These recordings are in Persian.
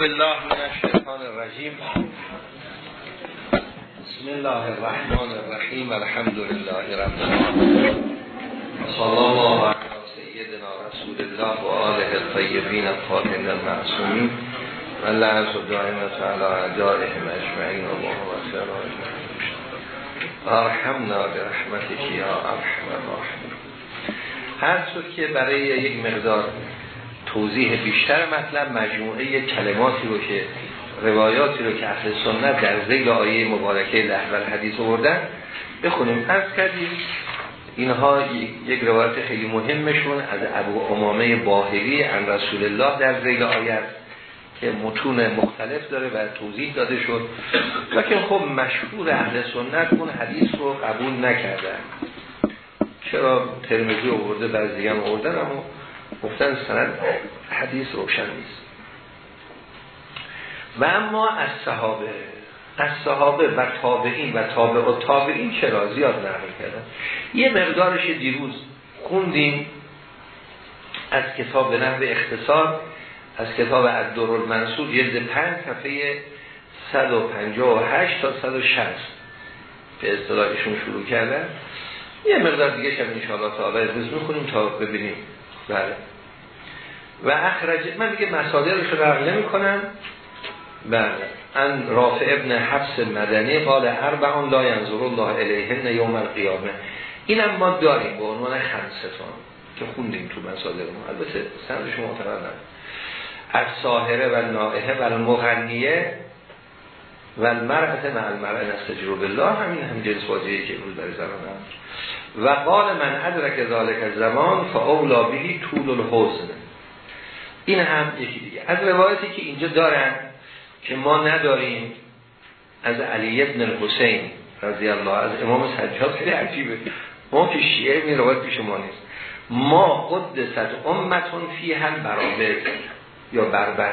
بالله من الشیطان الرجیم. بسم الله الرحمن الرحیم. الحمد لله رب العالمین. صلی الله علی سیدنا رسول الله و آله الطیبین الطاهرین المعصومین. و لعنت دائمت علی اعدائهم اجمعین اللهم اغفر ارحمنا برحمتك یا ارحم الراحمین. هر که برای یک مقدار توضیح بیشتر مطلب مجموعه کلماتی رو که روایاتی رو که اهل سنت در زیل آیه مبارکه لحول حدیث آوردن بخونیم. از کردیم اینها یک روایت خیلی مهمشون از ابو امامه باهری عن رسول الله در زیل آیه که متون مختلف داره و توضیح داده شد. لیکن خب مشهور اهل سنت اون حدیث رو قبول نکردن. چرا ترمزی آورده بعضی دیگه آوردن اما گفتن سند حدیث روشن نیست. و اما از صحابه از صحابه و تابعین و تابع و تابعین چرا زیاد نقل کردن؟ یه مقدارش دیروز خوندیم از کتاب نحو اختصار از کتاب الدر المنصور یلد پنج صفحه 158 تا 160 به اصطلاحشون شروع کردن. یه مقدار دیگه شب انشاءالله تعالی ارز می‌کنیم تا ببینیم. بله. و اخرج من دیگه مصادرش رو نقل نمی کنم بله ان رافع ابن حفص مدنی قال اربعان لا ینظر الله الیهن یوم القیامه. اینم ما داریم به عنوان خمستان که خوندیم تو مصادرمون. البته سند شما معتبر از ساهره و نائحه و المغنیه و المرأت مع المرأه نستجرو بالله. همین هم جنس واجهی که امروز در زمان هم و قال من ادرک ذالک زمان فاولا بهی طول الحزن. این هم یکی دیگه. از روایتی که اینجا دارن که ما نداریم از علی ابن الحسین رضی الله از امام سجاد خیلی عجیبه. ما که شیعه این روایت پیش ما نیست. ما قدست امتون فی هم برابر یا بربر.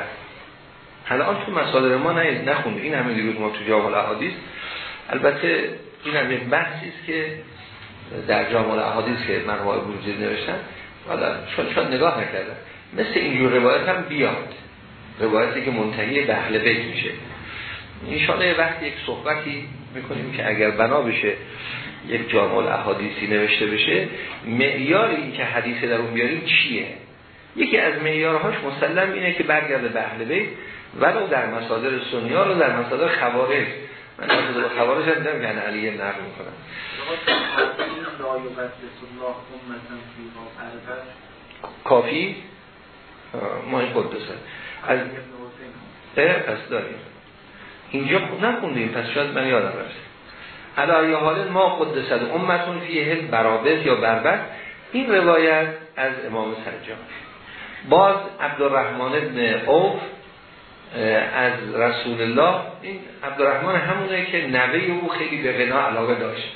حالا آن تو مسادر ما نخونده. این همین دیگه ما تو جامعه احادیث البته این هم یک بحثی است که در جامعه احادیث که مرحوم بروجی نوشتن حالا چون نگاه نکردن. مثل اینجور روایت هم بیاد. روایتی که منتهی به اهل بیت میشه. انشاءالله وقتی یک صحبتی می‌کنیم که اگر بنا بشه یک جامعه احادیثی نوشته بشه معیار این که حدیث در اون بیاریم چیه؟ یکی از معیارهاش مسلم اینه که برگرده به اهل بیت ولو در مصادر سنیا رو در مصادر خوارج. من مصادر خوارج هم دیدم که علیه نقل می‌کنم. کافی؟ ما این قدسه از از داریم اینجا نخوندیم پس شاید من یادم رفت علی حال ما قدست امتون فیه برابط یا بربط. این روایت از امام سجاد. باز عبدالرحمن ابن اوف از رسول الله. این عبدالرحمن همونه که نوه او خیلی به غنا علاقه داشت.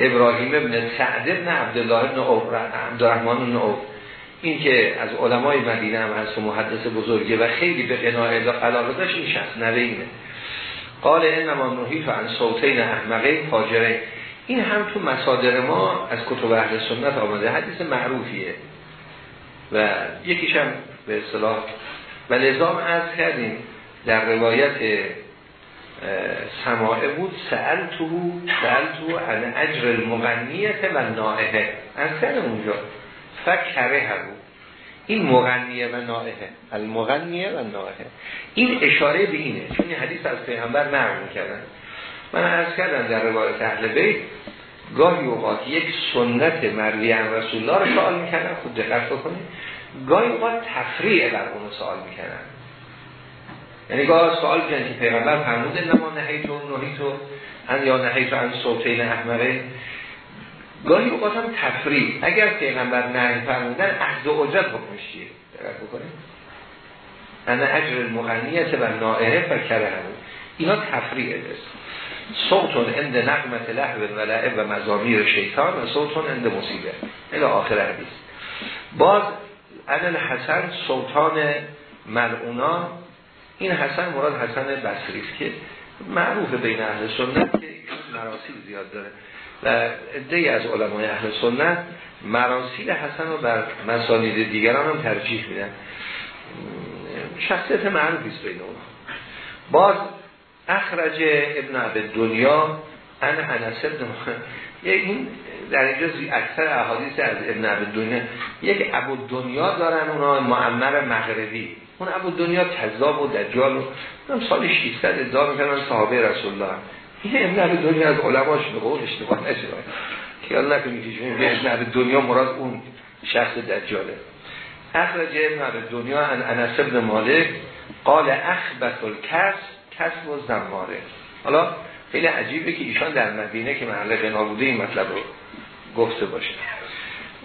ابراهیم ابن سعد ابن عبدالله ابن اوف عبدالرحمن ابن اوف این که از علمای مدینه هم و محدث بزرگه و خیلی به قناعه علاقه داشت این شخص نوه اینه. قال انما نحیف عن صوتین احمقه فاجره این هم تو مصادر ما از کتب اهل سنت آمده. حدیث معروفیه. و یکیش هم به اصطلاح و لزام از کردیم در روایت سماعه بود سأل تو سأل تو عن اجر المغنیت و نائه از کردم اونجا. فکره بود این مغنیه و نائه المغنیه و نائه این اشاره به اینه. چون این حدیث از پیغمبر نقل کردن من عرض کردم در روایت اهل بیت گاهی اوقات یک سنت مروی عن رسول الله رو سوال می‌کنن خود دقت بکنید. گاهی اوقات تفریع بر اون سوال می‌کنن یعنی گاه سوال کنن که پیغمبر فرموده نما نهیتو نهیتو ان یا نهیتو ان صوتین احمره. گاهی اوقات هم تفریع اگر پیغمبر نهی فرمودن عهد و اجرت حکمش چیه؟ دقت بکنید. انا اجر المغنیت و نائره فکره همون اینا تفریع است صوتون اند نقمت لحو و لعب و مزامیر شیطان و صوتون اند مصیبه. الى آخر حدیث. باز ان حسن سلطان ملعونان این حسن مراد حسن بصری که معروف بین اهل سنت که مراسیل زیاد داره. و عده از علمای اهل سنت مراسیل حسن رو بر مسانید دیگران هم ترجیح میدن. شخصیت معروفی است بین اونها باز اخرج ابن عبد دنیا ان انس ابن این در اینجا اکثر احادیث از ابن عبد دنیا. یک ابو دنیا دارن اونا معمر مغربی. اون ابو دنیا کذاب و دجال و سال 600 ادعا می‌کنن صحابه رسول الله. این عبد دنیا از علماش به قول اشتباه نشه. الله نکنید که ابن عبد دنیا مراد اون شخص دجاله. اخرج ابن عبد دنیا ان انس ابن مالک قال اخبث الکس کسب و زماره. حالا خیلی عجیبه که ایشان در مدینه که محل غنا بوده این مطلب رو گفته باشه.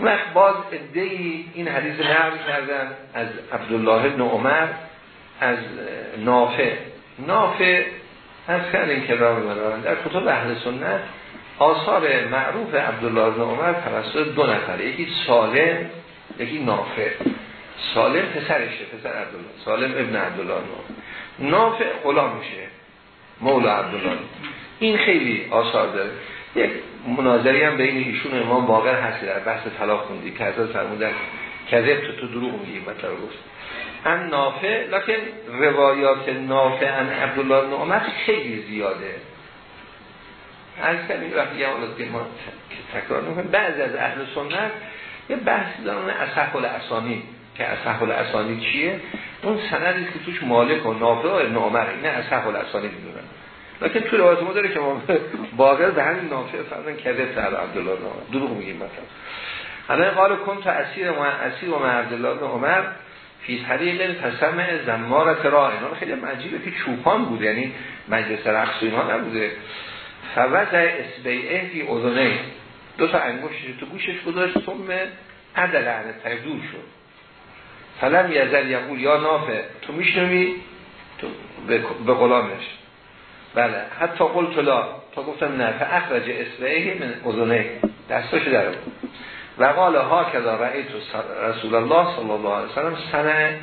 وقت باز ادهی این حدیث نقل کردن از عبدالله بن عمر از نافع. نافع از کردن که را می‌برن در کتب اهل سنت آثار معروف عبدالله بن عمر توسط دو نفر یکی سالم یکی نافع. سالم پسرشه پسر عبدالله. سالم ابن عبدالله نافع غلام میشه مولا عبدالله. این خیلی آثار داره. یک مناظری هم بین ایشون امام باقر هست در بحث طلاق خوندی که از فرمودن کذب تو تو دروغ میگی مطلب گفت. ان نافع لکن روایات نافع ان عبدالله بن عمر خیلی زیاده. از کمی وقتی هم ما تکرار نکنیم. بعضی از اهل سنت یه بحثی دارن اصحف الاسانی. که اصحف الاسانی چیه؟ اون سندی که توش مالک و نافع و ابن عمر اینه اصحف الاسانی می‌دونن. لیکن تو روایت ما داره که ما باقر به همین نافع فرضن کده سر عبدالله بن عمر. دروغ میگیم مثلا. حالا قال کن تو اسیر اسیر و عبدالله عمر. فی طریق تسمع زمارت راه اینا خیلی عجیبه که چوپان بود یعنی مجلس رقص و اینها نبوده. فوضع اسبیعه فی اذنه. دو تا انگشتش تو گوشش گذاشت ثم عدل عن دور شد. فلم یزل یقول یا نافع تو میشنوی؟ تو به غلامش. بله. حتی قلت لا. تا گفتم نه. فاخرج اسبعه من اذنه. دستش در و قال ها کذا رأیت رسول الله صلی الله علیه وسلم سنه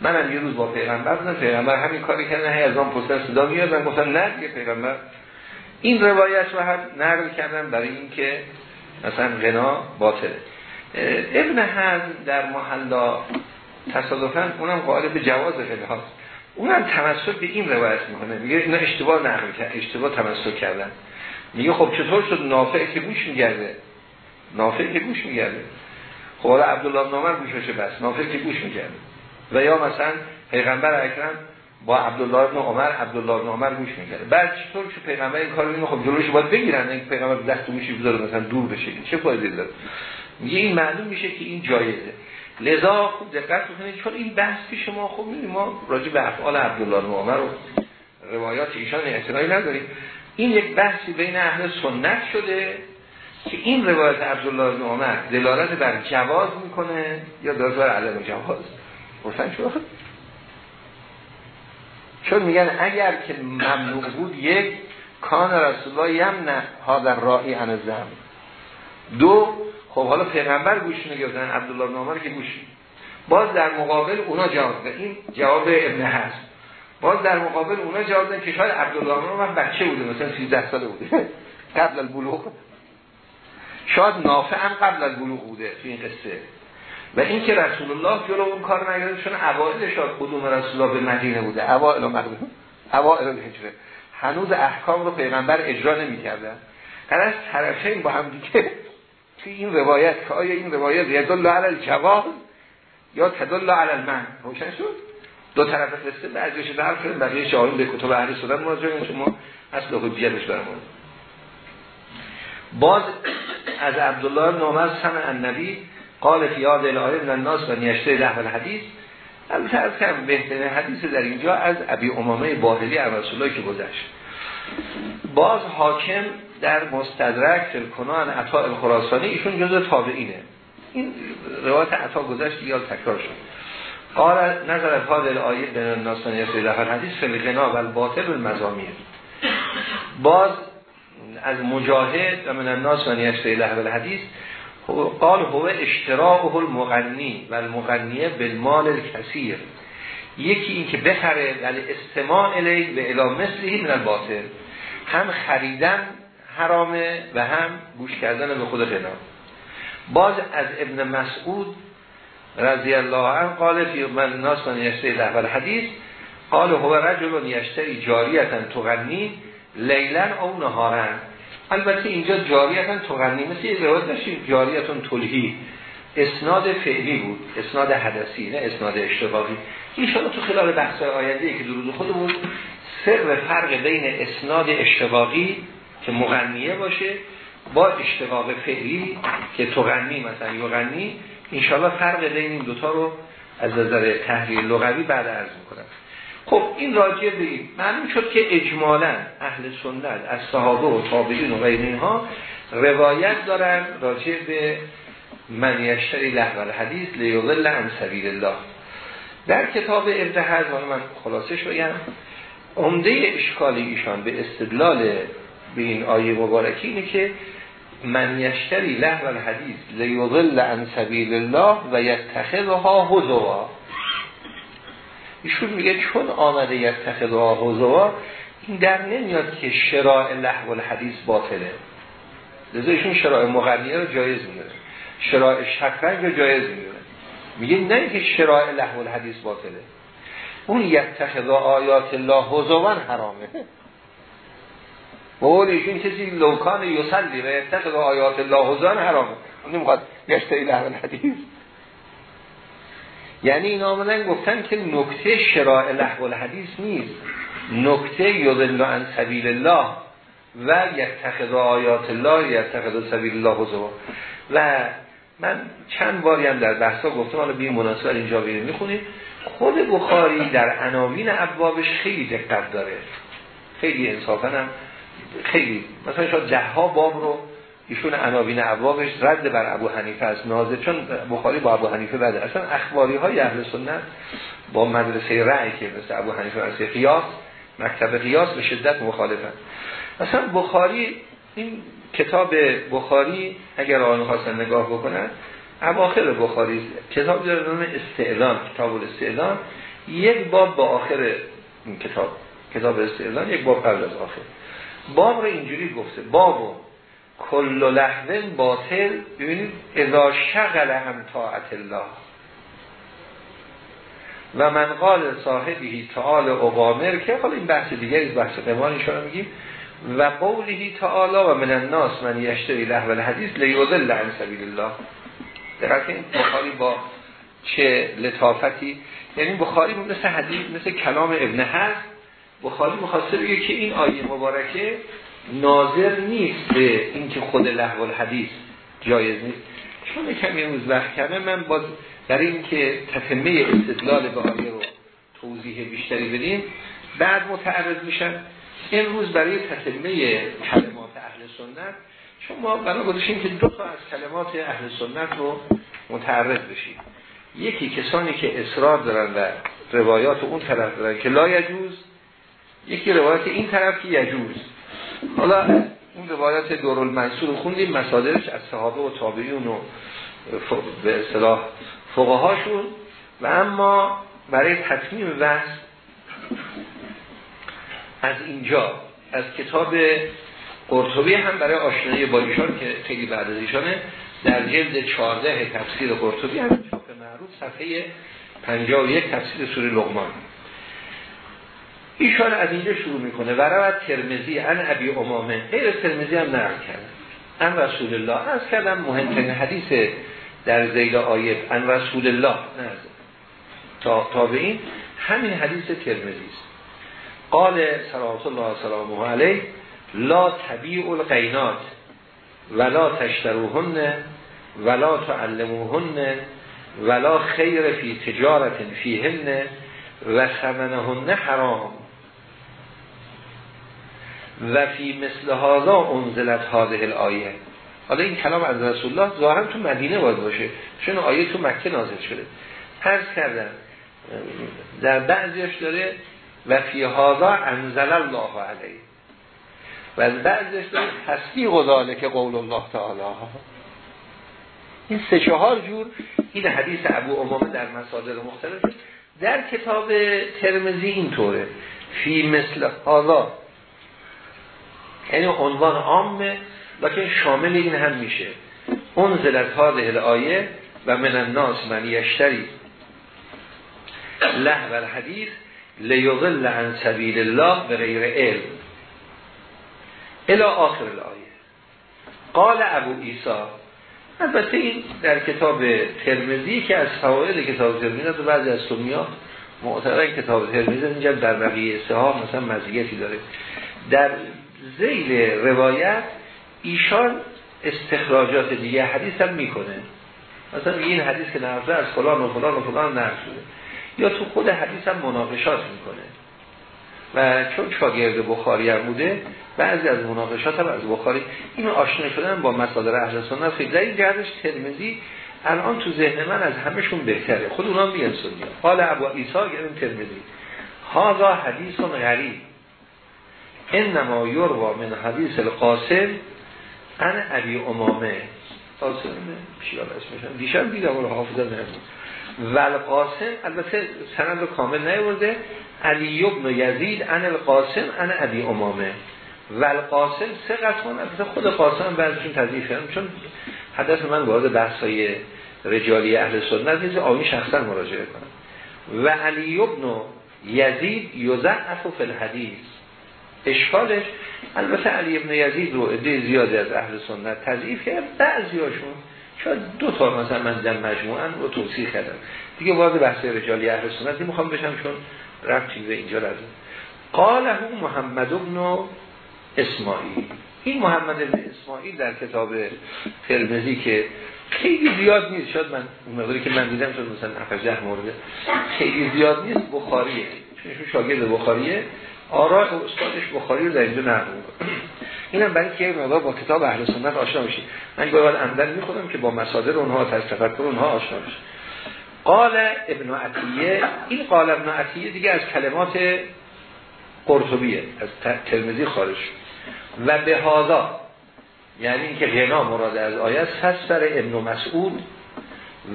منم یه روز با پیغمبر بودم پیغمبر همین کاری کردن هی از آن پشت صدا میاد من نه دیگه پیغمبر. این روایت رو هم نقل کردم برای اینکه مثلا غنا باطله. ابن حزم در محلا تصادفا اونم قائل به جواز غناست اونم تمسک به این روایت می‌کنه. میگه اینا اشتباه نقل کرد اشتباه تمسک کردن. میگه خب چطور شد؟ نافع که گوش میگرده نافع که گوش میگرده خب حالا عبدالله بن عمر گوششه بس. نافع که گوش میگرده و یا مثلا پیغمبر اکرم با عبدالله بن عمر عبدالله بن عمر گوش میگرده بعد چطور که پیغمبر این کارو اینو خب جلوش باید بگیرن این پیغمبر دست گوشی بذاره مثلا دور بشه. چه فایده داره؟ میگه این معلوم میشه که این جایزه. لذا خوب دقت بکنید چون این بحث شما خوب می‌دونید ما راجع به افعال عبدالله بن عمر و روایات ایشان اعتنایی نداریم. این یک بحثی بین اهل سنت شده که این روایت عبدالله بن عمر دلالت بر جواز می‌کنه یا دلالت بر عدم جواز؟ روشن شد چون میگن اگر که ممنوع بود یک کان رسول الله یمنع ها در راهی عن دو خب حالا پیغمبر گوش نگفتن عبدالله بن عمر که گوش باز در مقابل اونا جواب ده این جواب ابن هست باز در مقابل اونا جواب دادن که شاید عبدالله بن عمر بچه بوده مثلا 13 ساله بوده. قبل البلوغ شاید نافع هم قبل البلوغ بوده تو این قصه. و این که رسول الله جلو اون کار نگرده چون اوائل شاید قدوم رسول الله به مدینه بوده. اوائل اوائل الهجره. هنوز احکام رو پیغمبر اجرا نمی‌کردن از طرفین با هم دیگه توی این روایت که آیا این روایت یدل علی الجواز یا تدل علی المن؟ روشن شد؟ دو طرف قصه بعضیش در کردن بقیه شاهین به کتب اهل سنت مراجعه شما اصل حجیتش برمون باز از عبدالله بن عمر سمع النبی قال فی یاد الهی من الناس و نیشته لحظه الحدیث. البته از کم بهترین حدیث در اینجا از ابی امامه باهلی رسول که گذشت. باز حاکم در مستدرک کنان عطا الخراسانی ایشون جزء تابعینه. این روایت عطا گذشت یا تکرار شد. قال نظر حال آیه به ناسانی سیده حدیث فلقنا و الباطل المزامیر. باز از مجاهد و من الناس و نیسته لحظه الحدیث قال هو اشتراعه المغنی و المغنیه بالمال الکثیر. یکی این که بخره ولی استماع الی به الی مثلی من الباطل. هم خریدن حرامه و هم گوش کردن به خود غنا باز از ابن مسعود رضی الله عنه قال فی من ناس من یشتری لحول حدیث قال هو رجل یشتری جاریتا تغنی لیلن او نهارن. البته اینجا جاریتا تغنی مثل یه روایت داشتیم جاریتون تلهی اسناد فعلی بود اسناد حدثی نه اسناد اشتباهی. این تو خلال بحث آینده که درود خودمون سر فرق بین اسناد اشتباهی که مغنیه باشه با اشتباق فعلی که تغنی مثلا یغنی انشاءالله فرق بین این دوتا رو از نظر تحلیل لغوی بعد عرض می‌کنم. خب این راجع به این معلوم شد که اجمالا اهل سنت از صحابه و تابعین و غیر اینها روایت دارن راجع به من یشتری الحدیث لیضل عن سبیل الله. در کتاب ابن من خلاصه شویم عمده اشکالی ایشان به استدلال به این آیه مبارکی اینه که من یشتری الحدیث لیضل عن سبیل الله و یتخذها هزوا. ایشون میگه چون آمده یتخذها هزوا این در نمیاد که شراع لحو الحدیث باطله. لذا ایشون شراع مغنیه رو جایز می‌دونه شراع شطرنج رو جایز می‌دونه میگه نه که شراع لحو الحدیث باطله. اون یتخذ آیات الله هزوان حرامه. بقول ایشون کسی لوکان یسلی و یتخذ آیات الله هزوان حرامه. اون نمی‌خواد گشته لحو الحدیث. یعنی این آمدن گفتن که نکته شراع لحو الحدیث نیست. نکته یضل عن سبیل الله و یتخذ آیات الله یتخذ سبیل الله هزوان و من چند باری هم در بحثا گفتم حالا بی مناسبت اینجا بیرون می‌خونیم. خود بخاری در عناوین ابوابش خیلی دقت داره. خیلی انصافا هم خیلی مثلا شاید ده ها باب رو ایشون عناوین ابوابش رد بر ابو حنیفه از نازه چون بخاری با ابو حنیفه بده اصلا اخباری های اهل سنت با مدرسه رأی که مثل ابو حنیفه از قیاس مکتب قیاس به شدت مخالفن مثلا بخاری این کتاب بخاری اگر آن خواستن نگاه بکنن اواخر بخاری کتاب داره نام استعلان کتاب الاستعلان. یک باب با آخر این کتاب کتاب استعلان یک باب قبل از آخر. باب رو اینجوری گفته بابو کل لحظن باطل ببینید اذا شغل هم طاعت الله. و من قال صاحبی تعال اقامر که حالا این بحث دیگری بحث قمان رو میگیم. و قوله تعالی و من الناس من یشتری لحو الحدیث لیوذل عن سبیل الله. دقیقا این بخاری با چه لطافتی. یعنی بخاری مثل حدیث مثل کلام ابن هست بخاری مخواسته بگه که این آیه مبارکه ناظر نیست به اینکه خود لحو الحدیث جایز نیست. چون کمی امروز وقت کردم من باز در این که تتمه استدلال به آیه رو توضیح بیشتری بدیم بعد متعرض میشن امروز برای تتمه کلمات اهل سنت چون ما گذاشتیم که دو تا از کلمات اهل سنت رو متعرض بشیم. یکی کسانی که اصرار دارن و روایات اون طرف دارن که لا یجوز یکی روایت این طرف که یجوز. حالا این روایات دور المنصور خوندیم مصادرش از صحابه و تابعیون و به اصطلاح فقهاشون. و اما برای تطمیم وحث از اینجا از کتاب قرطبی هم برای آشنایی با ایشان که خیلی بعد از ایشانه در جلد 14 تفسیر قرطبی هم چاپ معروف صفحه 51 تفسیر سوره لقمان. ایشان از اینجا شروع می‌کنه. و ترمزی ان ابی امامه. غیر ترمزی هم نقل کرد. ان رسول الله. از کردم مهمترین حدیث در زیل آیه ان رسول الله. تا, تا به این همین حدیث ترمزی است. قال صلوات الله سلامه علیه لا طبیع القینات ولا تشتروهن ولا تعلموهن ولا خیر فی تجارت فیهن و ثمنهن حرام. و فی مثل هذا انزلت هذه الآیه. حالا این کلام از رسول الله ظاهرا تو مدینه باید باشه. چون آیه تو مکه نازل شده. پس کردن در بعضیش داره و فی هذا انزل الله علیه. و از بعضش داره تصدیق که قول الله تعالی. این سه چهار جور این حدیث ابو امامه در مصادر مختلف. در کتاب ترمزی اینطوره. فی مثل هذا یعنی عنوان عامه لکن شامل این هم میشه. اون زلت هذه آیه و من الناس من یشتری. له و الحدیث لیضل عن سبیل الله به غیر علم. الى آخر الآیه. قال ابو ایسا البته این در کتاب ترمزی که از فواید کتاب ترمزی تو بعضی از سمیات معتبر کتاب ترمزی اینجا در بقیه ها مثلا مزیتی داره. در زیل روایت ایشان استخراجات دیگه حدیث هم می‌کنه. مثلا این حدیث که نقضه از فلان و فلان و فلان نقض یا تو خود حدیث هم مناقشات می‌کنه. و چون شاگرد بخاری هم بوده بعضی از مناقشات هم از بخاری. اینو آشنا شدن با مصادر اهل سنت. خیلی در این جهتش ترمزی الان تو ذهن من از همشون بهتره. خود اونا میگن سنی حال ابو عیسی گریم ترمزی هاذا حدیث غریب. انما یروا من حدیث القاسم ان علی امامه. قاسم اسمشم دیشب دیدم رو حافظه نمید و القاسم البته سند رو کامل نیورده. علی ابن یزید ان القاسم ان علی امامه. و القاسم سه قسمان البته خود قاسم بعضشون تضیف کردم چون حدث من وارد بحثای رجالی اهل سنت نیست. آمی شخصا مراجعه کنم. و علی ابن یزید یوزعف فی الحدیث. اشکالش البته علی ابن یزید رو عده زیادی از اهل سنت تضعیف کرد بعضیاشون شاید دو تا مثلا من در مجموعا رو توصیح کردم. دیگه وارد بحث رجالی اهل سنت می‌خوام بشم چون رفت به اینجا لازم قاله محمد ابن اسماعیل. این محمد ابن اسماعیل در کتاب ترمزی که خیلی زیاد نیست. شاید من اون مقداری که من دیدم شد مثلا 7 مورد خیلی زیاد نیست بخاریه. چون شاگرد بخاریه. آراء استادش بخاری رو در اینجا نقل اینم برای که مقدار با کتاب اهل سنت آشنا بشید من باید عمدن می‌خونم که با مصادر اونها از تفکر اونها آشنا بشید قال ابن عطیه این قال ابن عطیه دیگه از کلمات قرطبیه از ترمزی خارج و به هادا یعنی اینکه غنا مراد از آیت فسر ابن مسعود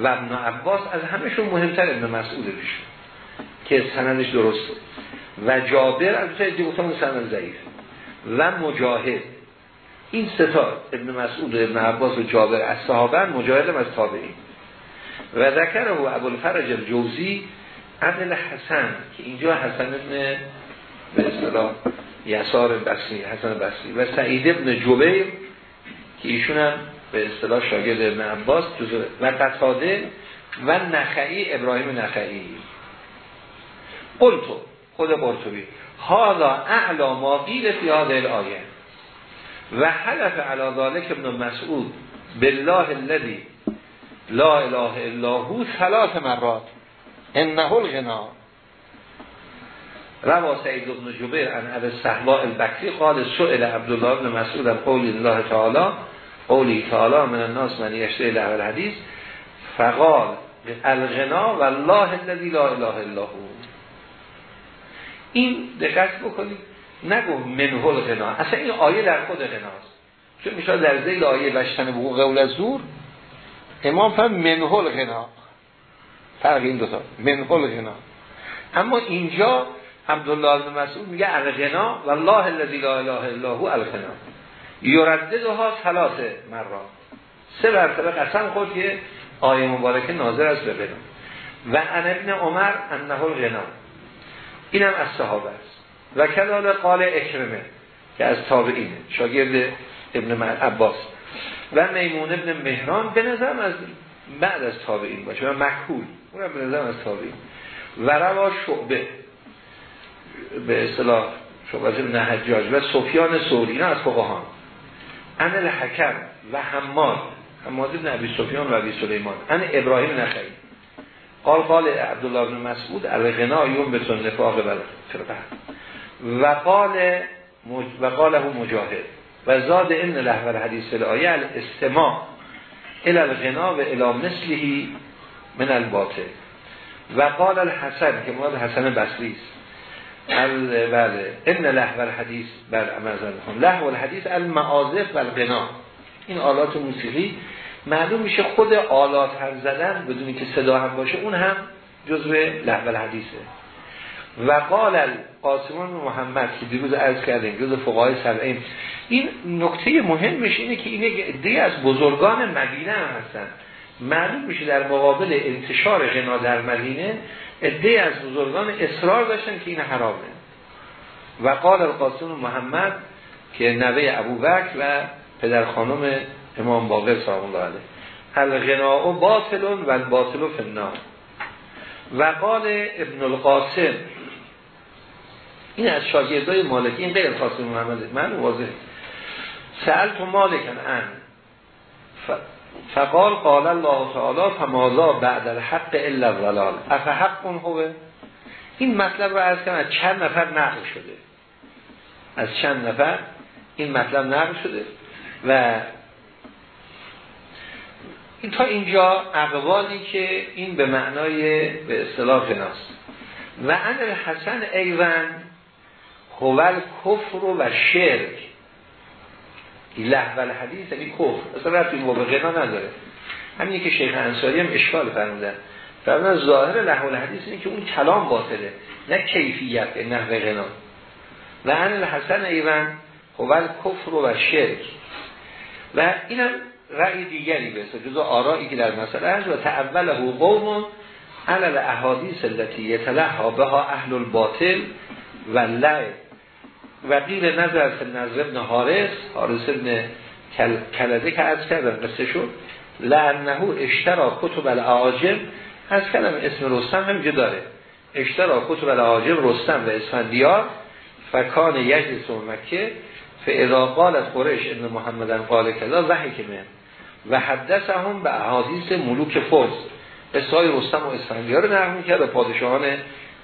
و ابن عباس از همشون مهمتر ابن مسعود بیشون که سندش درسته و جابر از دیگه گفتم سند ضعیف. و مجاهد. این ستا ابن مسعود و ابن عباس و جابر از صحابه مجاهد از تابعین. و ذکر و ابو الفرج الجوزی عدل حسن که اینجا حسن ابن به اصطلاح یسار بصری حسن بصری. و سعید ابن جبیر که ایشون هم به اصطلاح شاگرد ابن عباس و قصاده و نخعی ابراهیم نخعی. قلتو خود قرطبی. هذا اعلا ما قیل فی هذه الايه و حلف علی ذلك ابن مسعود بالله الذي لا اله الا هو ثلاث مرات. انه الغنا. روا سعید بن جبیر عن ابي الصحباء البکری قال سئل عبدالله بن مسعود الله تعالی قولی تعالی من الناس من یشتری له الحدیث فقال الغنا والله الذي لا اله الا هو. این دقت بکنید نگو منهل غنا. اصلا این آیه در خود غناست. چون میشه در زیل آیه بشتن بگو قول زور امام فهم منهل غنا. فرق این دوتا. منهل غنا. اما اینجا عبدالله بن مسعود میگه الغنا الله الذی لا اله الا هو الغنا. یرددها ثلاث مرات سه مرتبه قسم خود که آیه مبارکه ناظر است به و ان ابن عمر انه الغنا. اینم از صحابه است. و کلال قال اکرمه که از تابعینه شاگرد ابن عباس. و میمون ابن مهران به نظرم از بعد از تابعین باشه. و مکهول اونم به نظرم از تابعین. و روا شعبه به اصطلاح شعبه ابن و سفیان سوری اینا از فقهان. ان الحکم و حماد حماد ابن عبی سفیان و عبی سلیمان. ان ابراهیم نخعی. قال قال عبدالله بن مسعود الغنا یوم به نفاق فرقه. و قال و قاله مجاهد. و زاد ان لحور حدیث الایه الاستماع الى الغنا و الى مثله من الباطل. و قال الحسن که مراد حسن بصری است. بله ان لحور حدیث بر امازن لحو الحدیث المعازف و الغنا. این آلات موسیقی معلوم میشه خود آلات هم زدن بدونی که صدا هم باشه اون هم جزو لحول حدیثه. و قال قاسمان محمد که دیروز عرض کردیم جزو فقهای سبعین. این نکته مهمش اینه که این عده از بزرگان مدینه هم هستن. معلوم میشه در مقابل انتشار غنا در مدینه عده از بزرگان اصرار داشتن که این حرامه. و قال القاسم محمد که نوه ابوبکر و پدر خانم امام باقر سلام الله علیه الغناء باطل و الباطل فنار و قال ابن القاسم این از شاگردای مالکی این غیر قاسم محمد من واضح. تو مالکن ان فقال قال الله تعالی فماذا بعد الحق الا الضلال. اف حق هو؟ این مطلب رو از کنم از چند نفر نقل شده. از چند نفر این مطلب نقل شده و این تا اینجا اقوالی که این به معنای به اصطلاح فناست و ان الحسن ایوان هول کفر و شرک لحول حدیث یعنی کفر. اصلا رفت این به غنا نداره. همینی که شیخ انصاری هم اشکال فرمودن. فرمودن ظاهر لحول حدیث اینه که اون کلام باطله نه کیفیت نحو غنا. و ان الحسن ایوان هول کفر و شرک و اینم رأی دیگری به جزو آرایی که در مسئله هست و تعوله قوم علل احادیث التي یتلحا بها اهل الباطل و لعب و قیل نظر نظر ابن حارس حارس ابن کلده که از کردن قصه شد لعنه اشترا کتب العاجم از کلم اسم رستم هم داره. اشترا کتب العاجم رستم و اسفندیار فکان یجلس مکه فاذا قالت قریش ابن محمدن قال کذا وحی که من و حدث هم به احادیث ملوک فوز. قصای رستم و اسفندیار رو نقل کرد و پادشاهان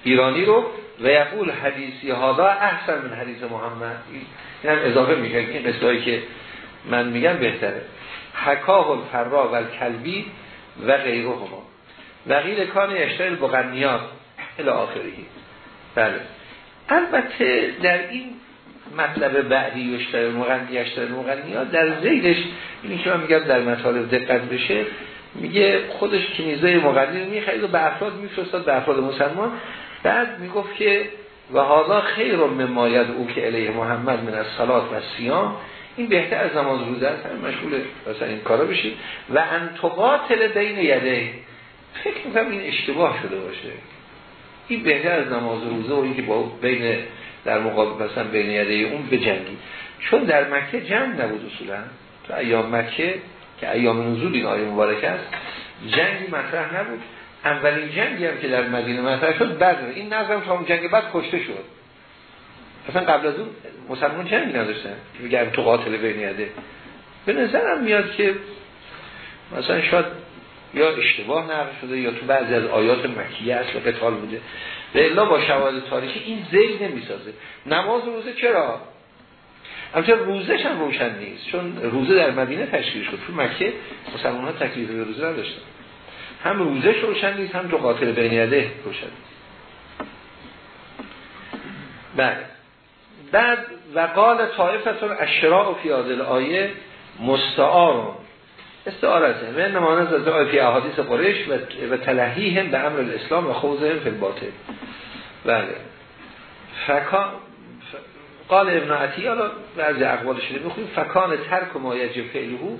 ایرانی رو. و یقول حدیثی هادا احسن من حدیث محمد. این هم اضافه میگه این قصایی که من میگم بهتره. حکاه الفرا و کلبی و غیره هما و غیر کان اشتر بغنیات الى آخری بله. البته در این مطلب بعدی اشتر مغنی اشتر مغنیات در زیدش اینی که من میگم در مطالب دقت بشه میگه خودش کنیزه مغنی رو می‌خرید و به افراد میفرستاد به افراد مسلمان. بعد می‌گفت که و حالا خیر مماید او که علیه محمد من از صلات و سیام این بهتر از نماز روزه است. مشغول مثلا این کارا بشید. و انتقاتل بین یده فکر می‌کنم این اشتباه شده باشه. این بهتر از نماز روزه و اینکه با بین در مقابل مثلا بین یده اون بجنگی چون در مکه جنگ نبود اصولا. تو ایام مکه که ایام نزول این آیه مبارک است جنگی مطرح نبود. اولین جنگی هم که در مدینه مطرح شد بدر. این نظرم تا اون جنگ بعد کشته شد. اصلا قبل از اون مسلمان جنگی نداشتن. بگم تو قاتل بینیده به نظرم میاد که مثلا شاید یا اشتباه نقل شده یا تو بعضی از آیات مکیه اصل قتال بوده. به الا با شواهد تاریخی این زیل نمی‌سازه. نماز روزه چرا؟ البته روزش هم روشن نیست چون روزه در مدینه تشکیل شد. تو مکه مسلمان ها تکلیف به روزه نداشتن. هم روزش روشن نیست هم تو قاتل بینیده روشن نیست. بله. بعد و قال طایفتون اشراع فی آدل آیه مستعارون. استعارته و نمانز از آیه فی احادیث قریش و تلهیهم به امر الاسلام و خوزهم فی الباطل. بله. فکان قال ابن عطی حالا بعضی اقوال شده بخونیم فکان ترک و مایج فعلهو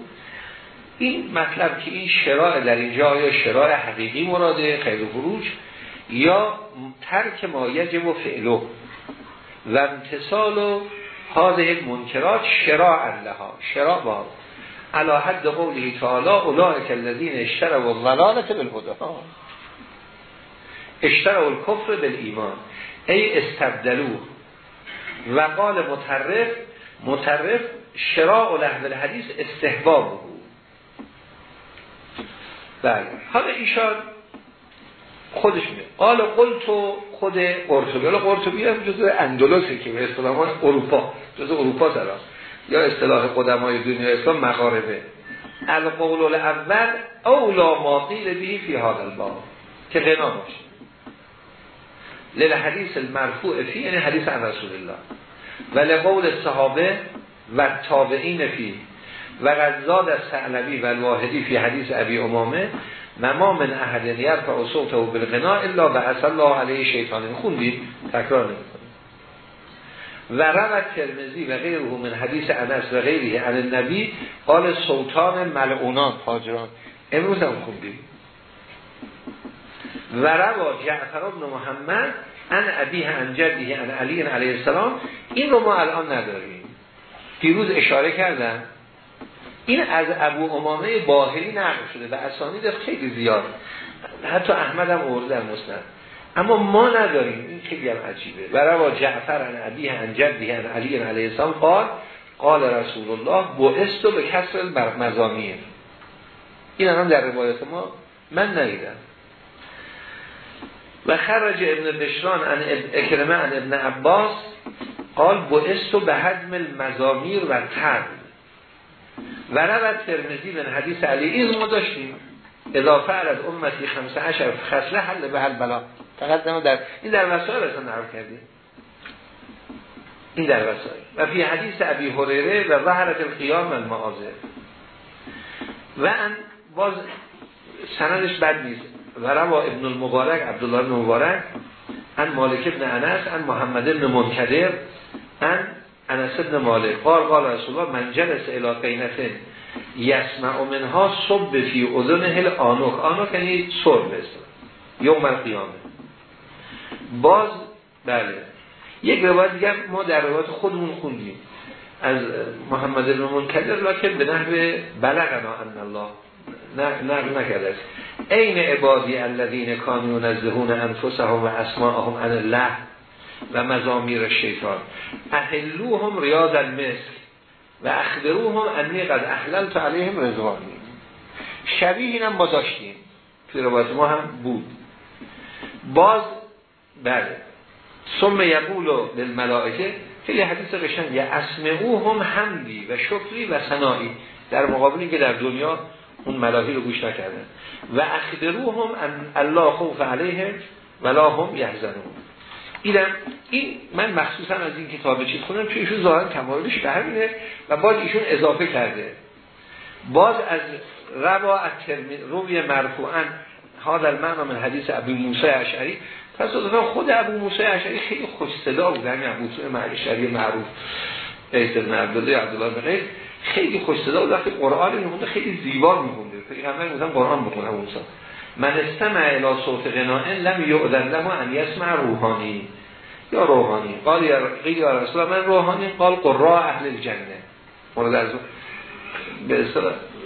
این مطلب که این شراع در اینجا یا شراع حقیقی مراده خیر و یا ترک مایج و فعلو و امتصال و حاضر منکرات شراع لها. شراع با علا حد قوله تعالی اولئک الذین اشتروا الضلالة بالهدى. اشتروا الكفر بالایمان. ای استبدلو. و قال مترف مترف شراع لحظه الحدیث استحباب بود. بله. حالا ایشان خودش میگه قال قلتو خود قرطبی. حالا قرطبی هم جزء اندلسه که به اصطلاح اروپا. جزء اروپا سرا یا اصطلاح قدمای دنیا اسلام مغاربه. القول الاول اولا ما قیل به فی هذا الباب که غنا باشه. لیل حدیث المرفوع فی یعنی حدیث عن رسول الله. و لقول صحابه و تابعین فی. و غزاد سعلبی و الواحدی فی حدیث ابی امامه و ما من احد یرفع صوته بالغنا الا به الله علیه شیطان. خوندید؟ تکرار و روت ترمزی و غیره من حدیث انس و غیره عن النبی قال سلطان ملعونان فاجران امروز هم خوندیم و روا جعفر ابن محمد ان ابیه ان جدیه ان علی علیه السلام. این رو ما الان نداریم. دیروز اشاره کردن این از ابو امامه باهلی نقل شده و اسانید خیلی زیاد. حتی احمد هم ورده در مسند اما ما نداریم. این خیلی هم عجیبه. و روا جعفر ان ابیه ان جدیه ان علی علیه السلام قال قال رسول الله بعثت به کسر مزامیر این هم در روایت ما من ندیدم. و خرج ابن بشران ان اکرمه ان ابن عباس قال بعثت به حجم المزامیر و تر. و رود ترمزی من حدیث علی این ما داشتیم. اضافه از امتی خمسه عشر خسله حل به حل بلا. فقط در این در وسائل اصلا نعرف کردیم این در وسائل و فی حدیث ابی هریره و ظهرت القیام المعاذر و ان باز سندش بد نیست. و روا ابن المبارک عبدالله ابن مبارک ان مالک ابن انس ان محمد ابن منکدر ان انس ابن مالک. قال قال رسول الله من جلس الى قینت یسمع منها صب فی اذنه الانوک آنوک یعنی صرب است. یوم القیامه. باز بله. یک روایت دیگر ما در روایت خودمون خوندیم. از محمد بن منکدر لکن به نحو بلغنا ان الله. نقل نکرده است این عبادی الذین کانوا ينزهون انفسهم و اسماءهم عن الله و مزامیر شیطان اهلوهم ریاض المسک و اخبروهم انی قد احللت علیهم رضوانی شبیه اینم ما داشتیم توی روایت ما هم بود. باز بله. ثم یقول للملائکه خیلی حدیث قشنگ یه اسمعو هم حمدی و شکری و سنایی در مقابلی که در دنیا اون ملاهی رو گوش نکردن. و اخبرو هم الله خوف علیهم ولا هم یحزنون. این من مخصوصا از این کتاب چیز خونم چون ایشون ظاهرا کمالش به همینه و باز ایشون اضافه کرده. باز از روا روی مرفوعا هذا المعنى من حدیث ابو موسی اشعری تصادفا خود ابو موسی اشعری خیلی خوش صدا بود. همین ابو موسی اشعری معروف قیس بن عبدالله عبدالله بن قیس خیلی خوش صدا بود. وقتی قرآن میخونده خیلی زیبا میخونده. پیغمبر میگن قرآن بخونه ابو موسی. من استمع الى صوت غناء لم یؤذن له ان یسمع روحانی. یا روحانی. قال یا قیل رسول من روحانی. قال قراء اهل الجنه. مورد از به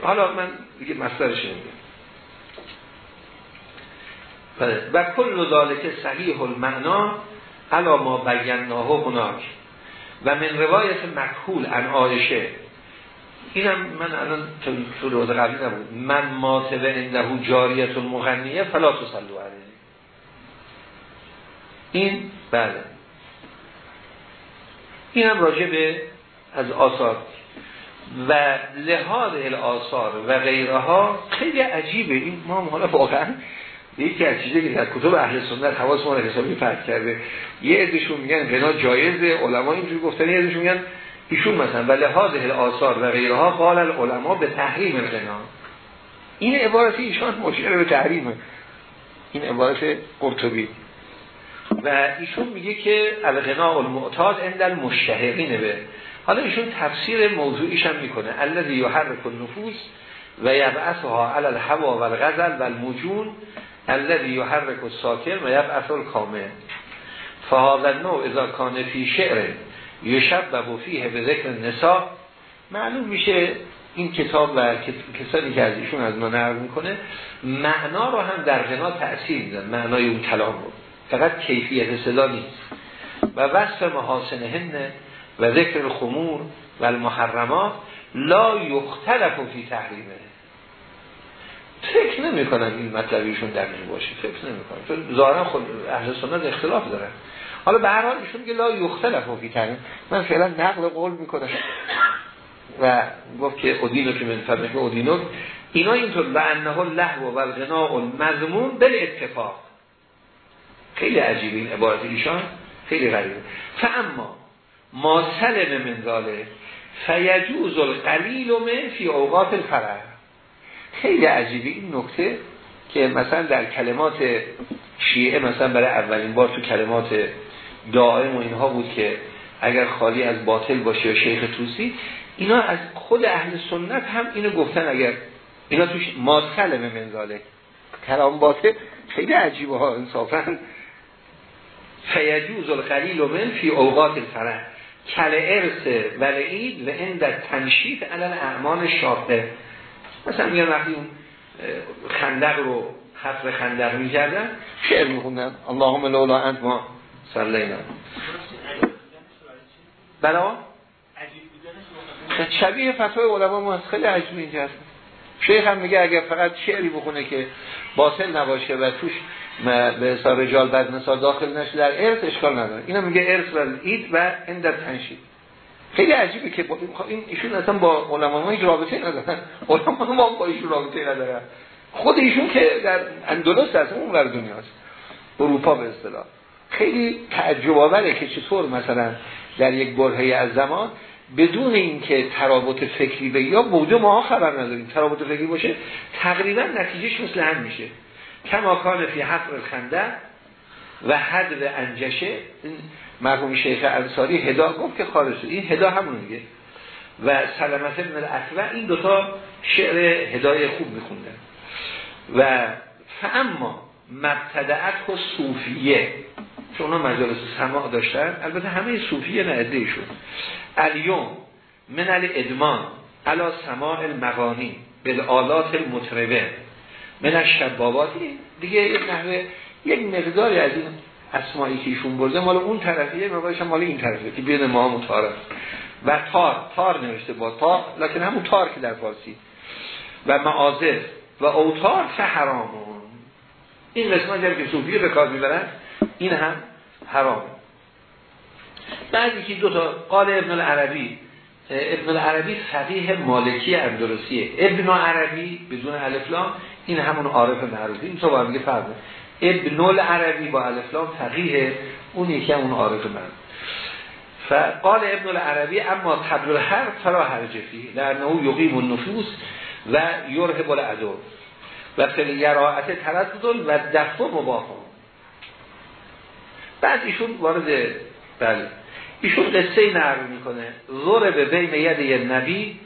حالا من دیگه مصدرش بله. و کل ذالک صحیح المعنا علا ما بیناه هناک. و من روایت مکهول ان آیشه اینم من الان تو روز قبلی نبود. من ماتبه اندهو جاریت المغنیه فلا تسلو علیه. این بله. این هم راجع به از آثار. و لحاظ آثار و غیرها خیلی عجیبه. این ما حالا واقعا یکی از چیزی که در کتب اهل سنت حواس ما حسابی فرق کرده یه عدهشون میگن غنا جایزه علما اینجوری گفتن یه عدهشون میگن ایشون مثلا و لحاظ آثار و غیرها قال العلماء به تحریم غنا این عبارت ایشان مشکل به تحریمه این عبارت قرطبی. و ایشون میگه که الغنا المعتاد عند المشتهقین به. حالا ایشون تفسیر موضوعیش هم می‌کنه. الذي يحرك النفوس و یبعثها علی الهوا و الغزل و المجون الذي يحرك الساکن و یبعث الکامل فهذا النوع اذا کان فی شعر یشبب فیه به ذکر نساء معلوم میشه این کتاب و کسانی که از ایشون از ما نقل می‌کنه معنا رو هم در غنا تأثیر میدن معنای اون کلام رو. فقط کیفیت صدا نیست. و وصف محاسن هنه و ذکر الخمور و المحرمات لا یختلف فی تحریمه. فکر نمی کنن این مطلبیشون در باشه فکر نمی کنن چون ظاهرا خود اهل سنت اختلاف دارن. حالا به هر حال ایشون که لا یختلف فی تحریم من فعلا نقل قول می‌کنم. و گفت که ادینو که من فهمه ادینو اینا اینطور و انه لحو و الغناء المضمون بل اتفاق خیلی عجیب این عبارت ایشان. خیلی غریبه. فاما ما سلم من ذاله فیجوز القلیل من فی اوقات الفرح. خیلی عجیبه این نکته که مثلا در کلمات شیعه مثلا برای اولین بار تو کلمات دائم و اینها بود که اگر خالی از باطل باشه یا شیخ توسی اینا از خود اهل سنت هم اینو گفتن اگر اینا توش ما سلم منزاله کلام باته خیلی عجیبه ها انصافا. فیجوز القلیل و من فی اوقات الفرح. کل ارث ولعید و این در تنشیف علن اعمال شاقه. مثلا میگن وقتی اون خندق رو حفر خندق می‌کردن شعر میخوندن. اللهم لولا انت ما سلینا بلا شبیه فتوای علما ما خیلی عجیب اینجا هست. شیخ هم میگه اگر فقط شعری بخونه که باطل نباشه و توش به حساب رجال مثال داخل نشه در ارث اشکال نداره. اینا میگه ارث و اید و این در تنشید خیلی عجیبه که این ایشون اصلا با علما ما رابطه ندارن. علما ما با ایشون رابطه ندارن. خود ایشون که در اندلس هست اون ور دنیاست اروپا به اصطلاح. خیلی تعجب آوره که چطور مثلا در یک برهه از زمان بدون اینکه ترابط فکری به یا بوده ما خبر نداریم ترابط فکری باشه تقریبا نتیجهش مثل هم میشه. کما کان فی حفر الخنده و حد و انجشه مرحوم شیخ انصاری هدا گفت که خارج شد. این هدا همون میگه. و سلمت ابن الاکوه این دوتا شعر هدای خوب میخوندن. و فاما مبتدعت و صوفیه. چون اونا مجالس سماع داشتن. البته همه صوفیه نه شد. الیوم من ادمان علا سماع المغانی بالآلات المطربه. من الشباباتی. دیگه یک نحوه یک مقداری از این اسمایی که ایشون برده مال اون طرفیه مقدارش مال این طرفیه که بین ما متعارف و تار تار نوشته با تا لکن همون تار که در فارسی. و معازف و اوتار چه حرامون. این قسمت که صوفیه به کار می‌برن این هم حرامه بعد که دو تا قال ابن العربی ابن العربی فقیه مالکی اندلسیه. ابن عربی بدون الفلام این همون عارف معروفی. این تو با میگه فرق ابن العربی با الفلام فقیه. اون یکی اون عارف معروف فقال ابن العربی اما تبدل هر فرا هر جفی لانه یقیم النفوس و یرهب العدو. و فل یراعت تردد و دفع مباهم بعد ایشون وارد بله. ایشون قصه نقل می‌کنه. زور به بین ید نبی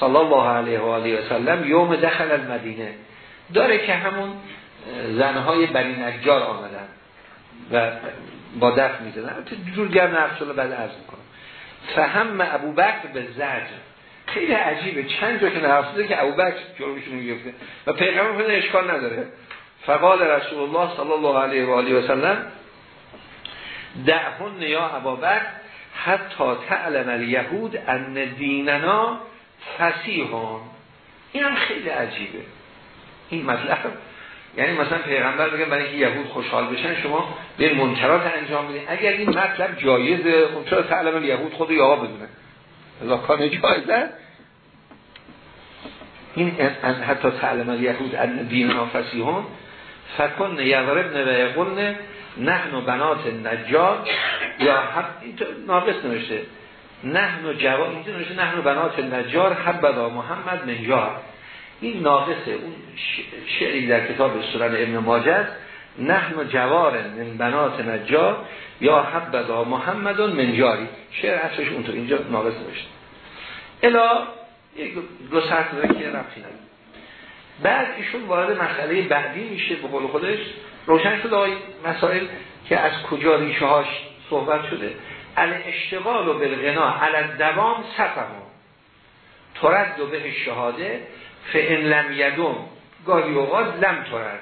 صلی الله علیه و آله و سلم یوم دخل المدینه. داره که همون زنهای بنی نجار آمدن و با دفت می‌زنن جور گرم نفس بعد عرض می‌کنم. فهم ابو بکر به زج خیلی عجیبه. چند جا که نفسده که ابو بکر جلوشون می‌گفته و پیغمبر خود اشکال نداره. فقال رسول الله صلی الله علیه و آله و سلم دعهن یا ابا بکر حتی تعلم الیهود ان دیننا فسیحان این هم خیلی عجیبه. این مطلب یعنی مثلا پیغمبر بگم برای اینکه یهود خوشحال بشن شما به منکرات انجام بدین. اگر این مطلب جایزه خب چرا تعلم یهود خود یا بدونه؟ اذا کان جایزه. این حتی تعلم الیهود ان دیننا فسیحان فکن یضربن و یقولن نحن و بنات نجار یا حب ناقص نوشته. نحن و جوان اینجا نحن و بنات نجار حبدا محمد نجار. این ناقصه اون شعری در کتاب سورن ابن ماجد نحن و جوار من بنات نجار یا حبدا محمد منجاری شعر اصلش اونطور اینجا ناقص نوشته. الا دو ساعت داره که رفتی بعد ایشون وارد مسئله بعدی میشه به قول خودش. روشن شده آقای مسائل که از کجا ریشه هاش صحبت شده. ال اشتغال و بالغنا ال دوام سفهم. ترد و به شهاده. فان لم یدوم گاهی اوقات لم ترد.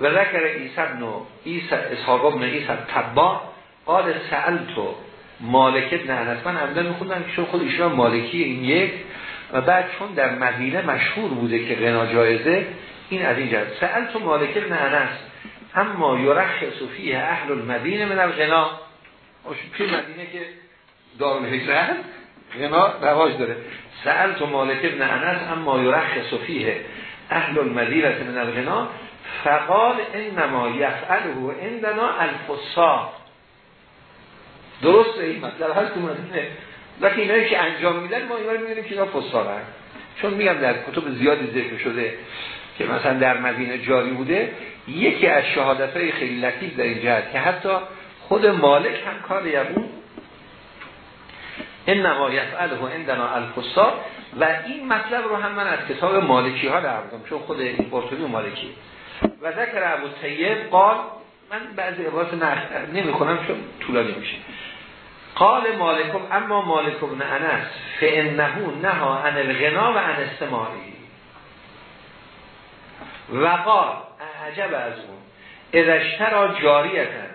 و ذکر عیسی ابن عیسی اسحاق ابن عیسی تبا قال سألتو مالک ابن انس. من عمدن میخوندم که چون خود ایشون مالکی این یک. و بعد چون در مدینه مشهور بوده که غنا جایزه این از این سأل تو مالک ابن انس اما یرخ صوفیه اهل المدینه من الغنا. توی مدینه که دارالهجره هست غنا رواج داره. سأل تو مالک ابن انس اما یرخ صوفیه اهل المدینه من الغنا فقال انما یفعله عندنا الفصاح درست این مطلب؟ هست تو مدینه. وقتی اینایی که انجام میدن ما اینا می‌دونیم که اینا چون میگم در کتب زیادی ذکر شده که مثلا در مدینه جاری بوده یکی از شهادت های خیلی لطیف در این جهت که حتی خود مالک هم کار یبون این نما یفعله عندنا الفسا و این مطلب رو هم من از کتاب مالکی ها در چون خود قرطبی مالکی. و ذکر ابو طیب قال من بعضی عبارات نمی کنم چون طولانی میشه. قال مالکم اما مالکم ابن انس فانه نها عن الغنا و عن استماعی و قال عجب از اون اذا جاریتن.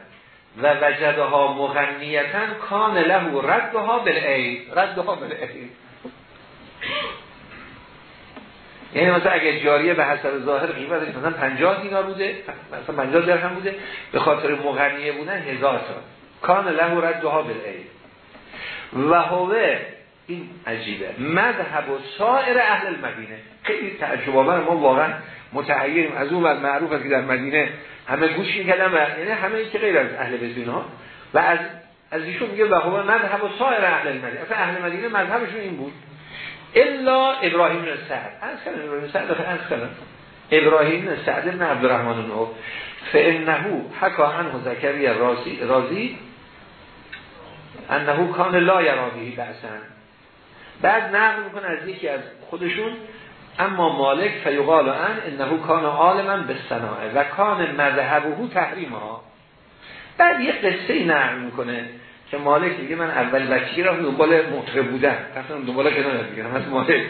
و وجدها مغنیتن کان له ردها بالعید ردها بالعید یعنی مثلا اگه جاریه به حسب ظاهر قیمتش مثلا 50 دینار بوده مثلا 50 درهم بوده به خاطر مغنیه بودن هزار تا. کان له ردها بالعید و هوه این عجیبه. مذهب و سایر اهل المدینه. خیلی تعجب ما واقعا متعیریم از اون معروف است که در مدینه همه گوش می‌کردن و یعنی همه که غیر از اهل بدین ها و از از ایشون میگه و هو مذهب و سایر اهل المدینه اصلا اهل مدینه مذهبشون این بود. الا ابراهیم بن سعد. از کنن ابراهیم سعد از ابراهیم بن سعد بن عبدالرحمن بن عوف. فانه حکا عنه زکریا رازی رازی انه کان لا یرابیه بعد نقل می‌کنه از یکی از خودشون اما مالک فیقال ان انه کان عالما به صناعه و کان مذهبه تحریم ها بعد یه قصه ای می‌کنه که مالک میگه من اول بچگی را دنبال مطرب بودن. اصلا دنبال کنار میگم از مالک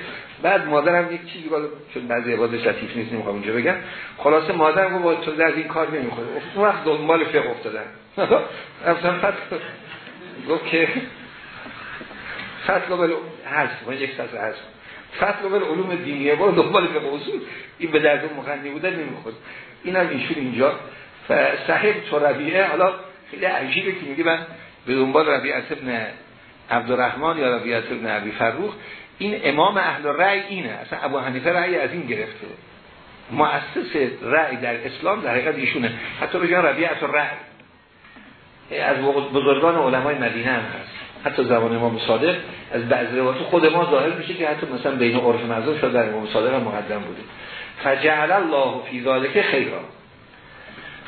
بعد مادرم یک چیزی بود چون بعضی عبادت لطیف نیست نمی‌خوام اونجا بگم. خلاصه مادرم گفت با تو از این کار نمی‌خوره اون وقت دنبال فقه افتادن. اصلا گفت که فتل بل حذف من یک سطر حذف فتل بل علوم دینیه با دنبال به اصول این به درد مخندی بودن نمی‌خواد این هم ایشون اینجا صاحب تو ربیعه حالا خیلی عجیبه که میگه من به دنبال ربیعت ابن عبدالرحمن یا ربیعت ابن عبی فروخ این امام اهل رأی اینه. اصلا ابو حنیفه رأی از این گرفته. مؤسس رأی در اسلام در حقیقت ایشونه. حتی بگن ربیعت رأی از بزرگان علمای مدینه هم هست. حتی زبان امام صادق از بعضی روایات خود ما ظاهر میشه که حتی مثلا بین عرف مذهب شد در امام صادق هم مقدم بوده. فجعل الله فی ذلک خیرا.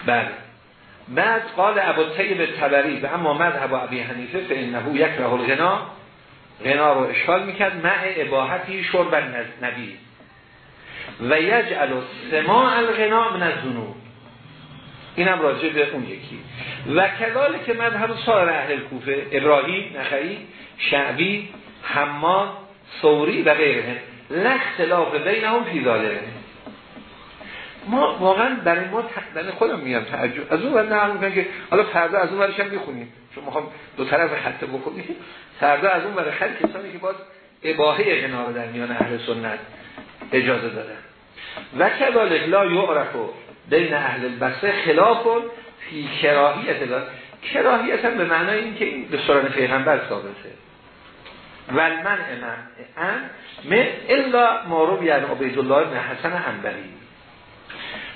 بله. بعد قال ابو طیب تبری و اما مذهب ابی حنیفه فانه یکره الغنا. غنا رو اشکال می‌کرد. مع اباحتی شرب نبی و یجعل سماع الغنا من الذنوب. اینم راجع به اون یکی. و کلاله که مذهب سایر اهل کوفه ابراهیم نخعی شعبی حماد ثوری و غیره. لختلاف بین هم پیداله ما واقعا برای ما تقدن خودم میگم تعجب. از اون ور نقل که حالا فردا از اون ورش هم می‌خونیم. چون می‌خوام دو طرف خط بکنیم. فردا از اون ور خیلی کسانی که باز اباهه غنا در میان اهل سنت اجازه دادن. و کذالک لا یعرف بین اهل البصره خلاف فی کراهیت داد کراهیت هم به معنای این که این به سران پیغمبر ثابته. ول من ان من الا ما رو بیان عبید الله بن حسن انبری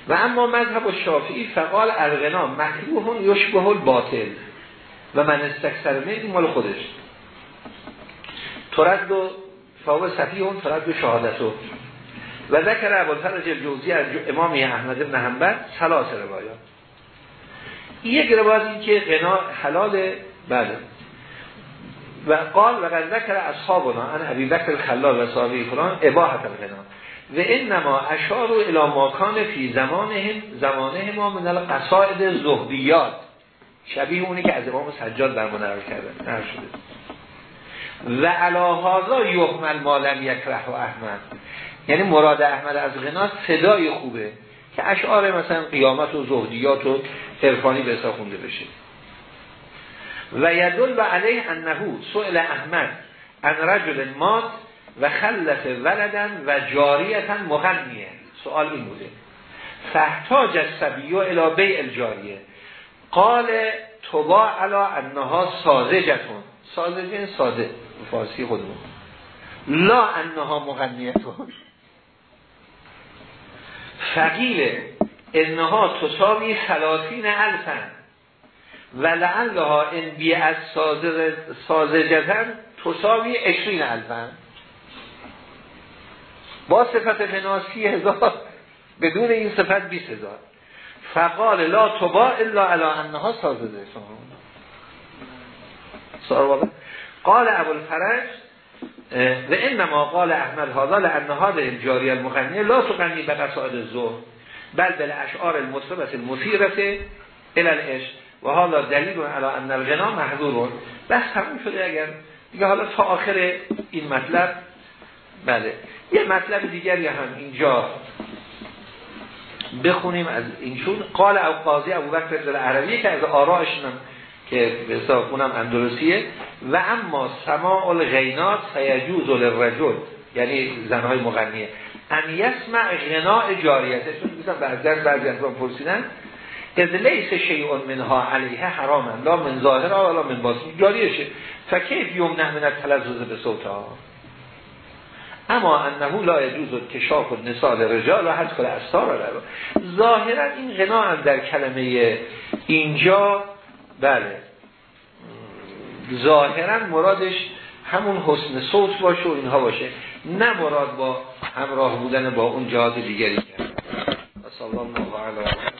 و اما مذهب شافعی فقال الغنا مکروه یشبه الباطل. و من استکثر من مال خودش. ترد و فاو صفیه ترد و شهادتو و ذکر ابوالفرج الجوزی از امام احمد بن حنبل ثلاث روایات. یک روایت این که غنا حلال بله. و قال و قد ذکر اصحابنا ان ابی بکر الخلال و صحابه فلان اباحت الغنا. و انما اشار الى ما کان فی زمانهم زمانه ما من القصائد زهدیات. شبیه اونی که از امام سجاد در منر کردن نر شده. و علا هذا یحمل ما یکره و احمد. یعنی مراد احمد از غنا صدای خوبه که اشعار مثلا قیامت و زهدیات و عرفانی به خونده بشه. و یدل و علیه انه سئل احمد ان رجل مات و خلف ولدن و جاریتا مغنیه. سوال این بوده. فحتاج السبیو الى بیع الجاریه. قال توبا علا انها سازجتون سازجه ساده. فارسی خودمون. لا انها مغنیتون. فقیل انها تصاوی سلاسین الفن و لعلها ان بی از سازجتن تصاوی اشرین الفن. با صفت فناسی هزار بدون این صفت بیس هزار. فقال لا تبا الا علا انها سازده قال ابو الفرج و انما قال احمد هذا لان هذا الجاری المغنیه لا تغنی به قصائد الظهر بل بل اشعار المصربت المثیرت الى العشق و حالا دلیل علی ان الغنا محظور بس همون شده اگر دیگه حالا تا آخر این مطلب. بله. یه مطلب دیگری هم اینجا بخونیم از اینشون قال او قاضی ابو بکر عربی که از آرائشون که به حساب اونم اندلسیه. و اما سماع الغینات سیجوز للرجل. یعنی زنهای مغنیه. ان یسمع غناء جاریته. چون مثلا بعضی از بعضی از پرسیدن از لیس شیء منها علیه حراما. لا من ظاهر ولا من باطن. جاریشه. فکیف یمنع من التلذذ به صوتها اما انه لا یجوز کشاف النساء رجال و حد کل استار ظاهرا این غنا هم در کلمه اینجا بله. ظاهرا مرادش همون حسن صوت باشه و اینها باشه. نه مراد با همراه بودن با اون جهات دیگری. کرد. صلی الله علیه